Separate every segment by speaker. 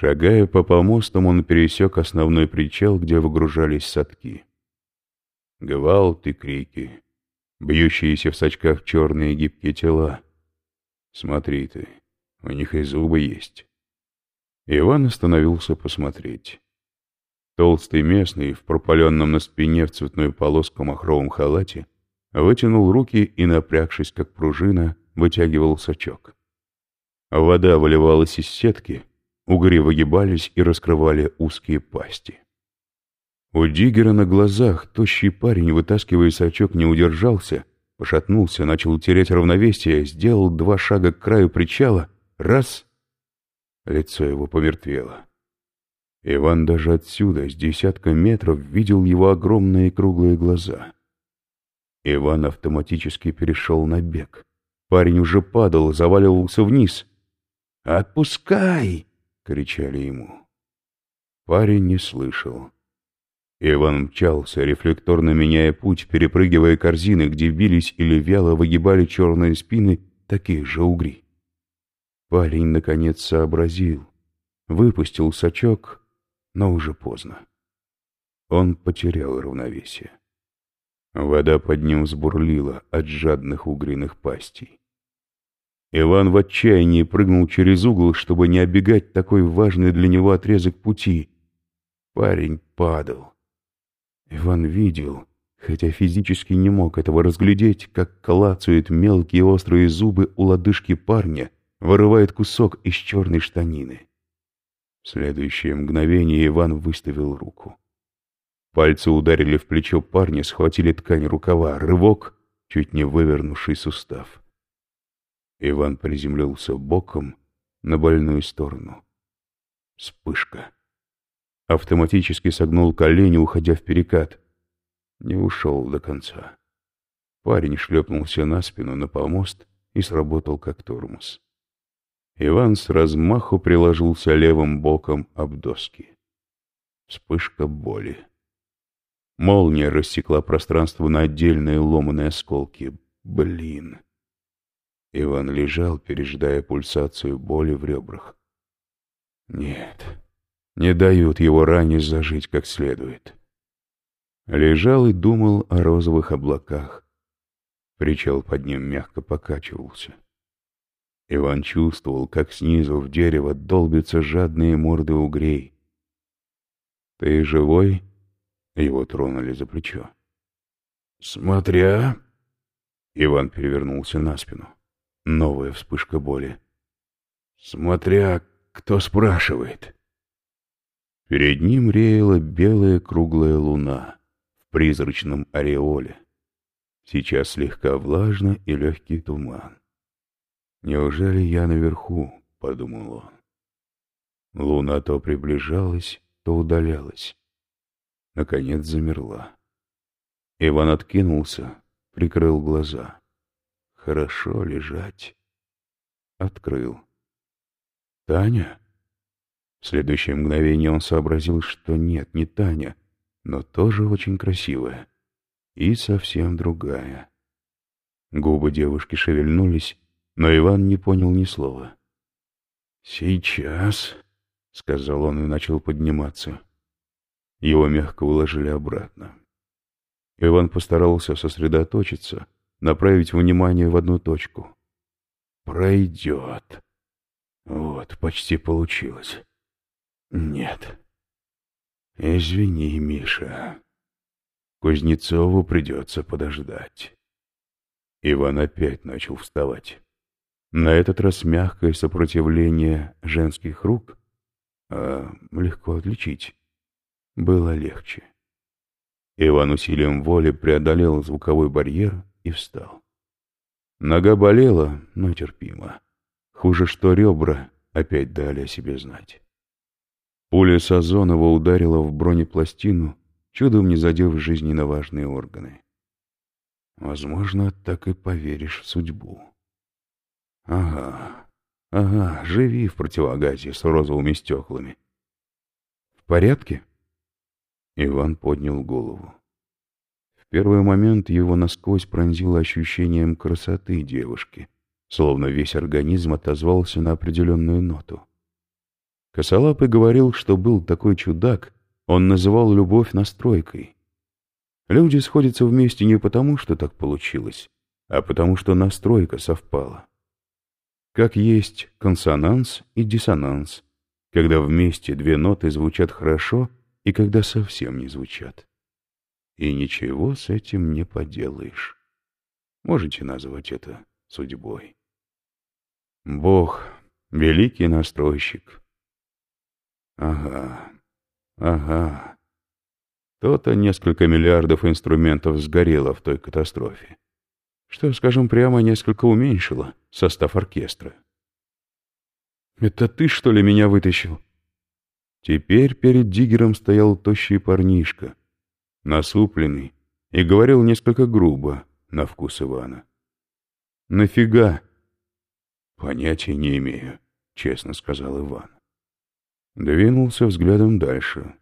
Speaker 1: Шагая по помостам, он пересек основной причал, где выгружались садки. Гвалт и крики, бьющиеся в сачках черные гибкие тела. Смотри ты, у них и зубы есть. Иван остановился посмотреть. Толстый местный в пропаленном на спине в цветную полоску махровом халате вытянул руки и, напрягшись как пружина, вытягивал сачок. Вода выливалась из сетки, угри выгибались и раскрывали узкие пасти. У Диггера на глазах тощий парень, вытаскивая сачок, не удержался, пошатнулся, начал терять равновесие, сделал два шага к краю причала, раз — лицо его помертвело. Иван даже отсюда, с десятка метров, видел его огромные круглые глаза. Иван автоматически перешел на бег. Парень уже падал, заваливался вниз. «Отпускай!» — кричали ему. Парень не слышал. Иван мчался, рефлекторно меняя путь, перепрыгивая корзины, где бились или вяло выгибали черные спины такие же угри. Парень, наконец, сообразил. Выпустил сачок, но уже поздно. Он потерял равновесие. Вода под ним взбурлила от жадных угриных пастей. Иван в отчаянии прыгнул через угол, чтобы не оббегать такой важный для него отрезок пути. Парень падал. Иван видел, хотя физически не мог этого разглядеть, как клацают мелкие острые зубы у лодыжки парня, вырывает кусок из черной штанины. В следующее мгновение Иван выставил руку. Пальцы ударили в плечо парня, схватили ткань рукава, рывок, чуть не вывернувший сустав. Иван приземлился боком на больную сторону. Вспышка. Автоматически согнул колени, уходя в перекат. Не ушел до конца. Парень шлепнулся на спину на помост и сработал как тормоз. Иван с размаху приложился левым боком об доски. Вспышка боли. Молния рассекла пространство на отдельные ломаные осколки. Блин. Иван лежал, пережидая пульсацию боли в ребрах. Нет, не дают его ране зажить как следует. Лежал и думал о розовых облаках. Причал под ним мягко покачивался. Иван чувствовал, как снизу в дерево долбятся жадные морды угрей. «Ты живой?» Его тронули за плечо. «Смотря...» Иван перевернулся на спину. Новая вспышка боли. «Смотря, кто спрашивает». Перед ним реяла белая круглая луна в призрачном ореоле. Сейчас слегка влажно и легкий туман. «Неужели я наверху?» — подумал он. Луна то приближалась, то удалялась наконец замерла. Иван откинулся, прикрыл глаза. Хорошо лежать. Открыл. Таня? В следующее мгновение он сообразил, что нет, не Таня, но тоже очень красивая. И совсем другая. Губы девушки шевельнулись, но Иван не понял ни слова. «Сейчас», — сказал он и начал подниматься. Его мягко уложили обратно. Иван постарался сосредоточиться, направить внимание в одну точку. «Пройдет». Вот, почти получилось. Нет. Извини, Миша. Кузнецову придется подождать. Иван опять начал вставать. На этот раз мягкое сопротивление женских рук а, легко отличить было легче. Иван усилием воли преодолел звуковой барьер и встал. Нога болела, но терпимо. Хуже, что ребра опять дали о себе знать. Пуля Сазонова ударила в бронепластину, чудом не задев жизненно важные органы. Возможно, так и поверишь в судьбу. Ага, ага, живи в противогазе с розовыми стеклами. В порядке? Иван поднял голову. Первый момент его насквозь пронзило ощущением красоты девушки, словно весь организм отозвался на определенную ноту. Косолапый говорил, что был такой чудак, он называл любовь настройкой. Люди сходятся вместе не потому, что так получилось, а потому что настройка совпала. Как есть консонанс и диссонанс, когда вместе две ноты звучат хорошо и когда совсем не звучат. И ничего с этим не поделаешь. Можете назвать это судьбой. Бог — великий настройщик. Ага, ага. То-то несколько миллиардов инструментов сгорело в той катастрофе. Что, скажем прямо, несколько уменьшило состав оркестра. «Это ты, что ли, меня вытащил?» Теперь перед Диггером стоял тощий парнишка, насупленный, и говорил несколько грубо на вкус Ивана. «Нафига?» «Понятия не имею», — честно сказал Иван. Двинулся взглядом дальше.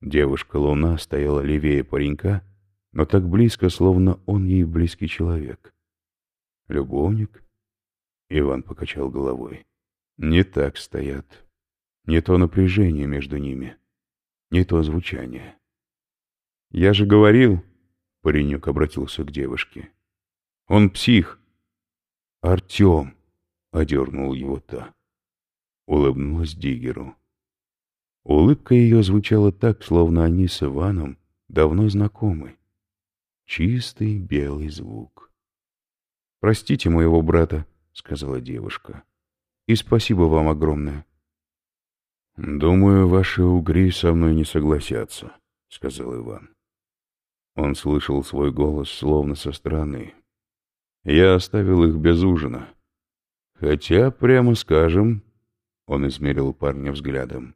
Speaker 1: Девушка-луна стояла левее паренька, но так близко, словно он ей близкий человек. «Любовник?» Иван покачал головой. «Не так стоят. Не то напряжение между ними, не то звучание». «Я же говорил...» — паренек обратился к девушке. «Он псих». «Артем!» — одернул его та. Улыбнулась Дигеру. Улыбка ее звучала так, словно они с Иваном давно знакомы. Чистый белый звук. «Простите моего брата», — сказала девушка. «И спасибо вам огромное». «Думаю, ваши угри со мной не согласятся», — сказал Иван. Он слышал свой голос словно со стороны. «Я оставил их без ужина. Хотя, прямо скажем, он измерил парня взглядом.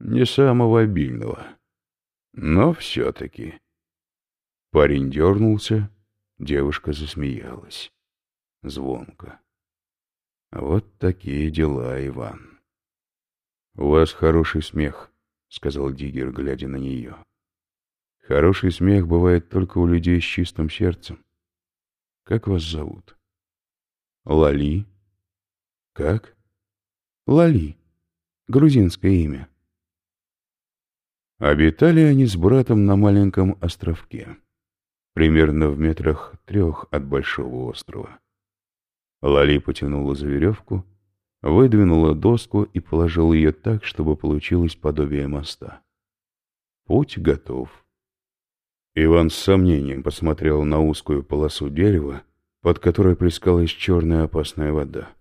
Speaker 1: Не самого обильного. Но все-таки. Парень дернулся, девушка засмеялась. Звонко. Вот такие дела, Иван. У вас хороший смех, сказал Диггер, глядя на нее. Хороший смех бывает только у людей с чистым сердцем. Как вас зовут? Лали. Как? Лали. Грузинское имя. Обитали они с братом на маленьком островке, примерно в метрах трех от большого острова. Лали потянула за веревку, выдвинула доску и положила ее так, чтобы получилось подобие моста. Путь готов. Иван с сомнением посмотрел на узкую полосу дерева, под которой плескалась черная опасная вода.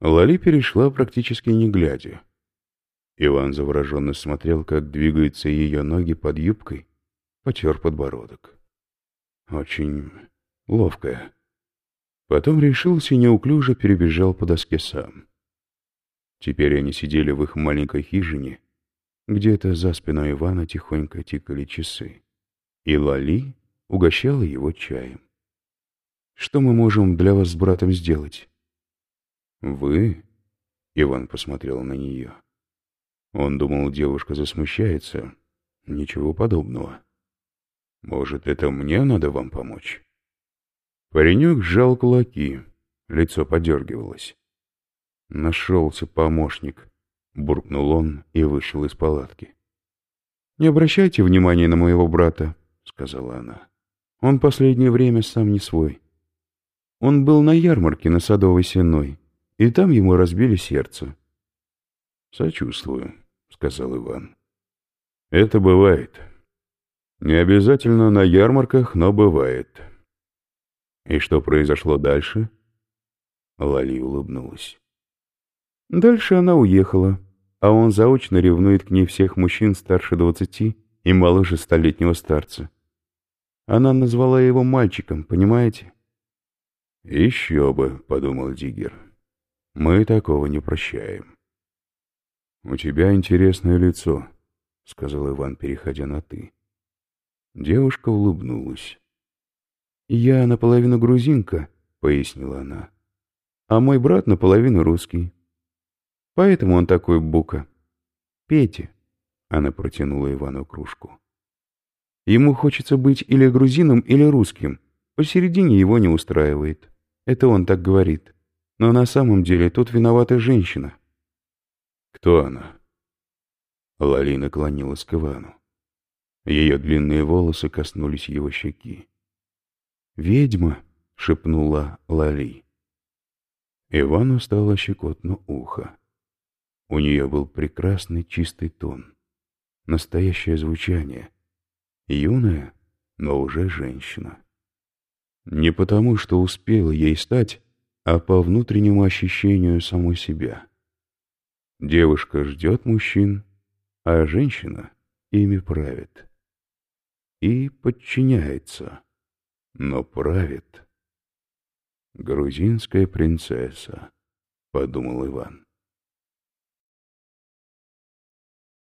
Speaker 1: Лали перешла практически не глядя. Иван завороженно смотрел, как двигаются ее ноги под юбкой, потер подбородок. Очень ловкая. Потом решился и неуклюже перебежал по доске сам. Теперь они сидели в их маленькой хижине, где-то за спиной Ивана тихонько тикали часы. И Лали угощала его чаем. «Что мы можем для вас с братом сделать?» «Вы?» — Иван посмотрел на нее. Он думал, девушка засмущается. Ничего подобного. «Может, это мне надо вам помочь?» Паренек сжал кулаки, лицо подергивалось. «Нашелся помощник», — буркнул он и вышел из палатки. «Не обращайте внимания на моего брата», — сказала она. «Он последнее время сам не свой. Он был на ярмарке на Садовой Сеной и там ему разбили сердце. «Сочувствую», — сказал Иван. «Это бывает. Не обязательно на ярмарках, но бывает». «И что произошло дальше?» Лали улыбнулась. Дальше она уехала, а он заочно ревнует к ней всех мужчин старше двадцати и моложе столетнего старца. Она назвала его мальчиком, понимаете? «Еще бы», — подумал Диггер. Мы такого не прощаем. «У тебя интересное лицо», — сказал Иван, переходя на «ты». Девушка улыбнулась. «Я наполовину грузинка», — пояснила она, «а мой брат наполовину русский. Поэтому он такой бука. Пейте», — она протянула Ивану кружку. «Ему хочется быть или грузином, или русским. Посередине его не устраивает. Это он так говорит». Но на самом деле тут виновата женщина. Кто она? Лали наклонилась к Ивану. Ее длинные волосы коснулись его щеки. «Ведьма!» — шепнула Лали. Ивану стало щекотно ухо. У нее был прекрасный чистый тон, настоящее звучание. Юная, но уже женщина. Не потому, что успела ей стать, а по внутреннему ощущению самой себя. Девушка ждет мужчин, а женщина ими правит. И подчиняется, но правит. «Грузинская принцесса», — подумал Иван.